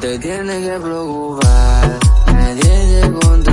te tienes que preocupar, nadie te contra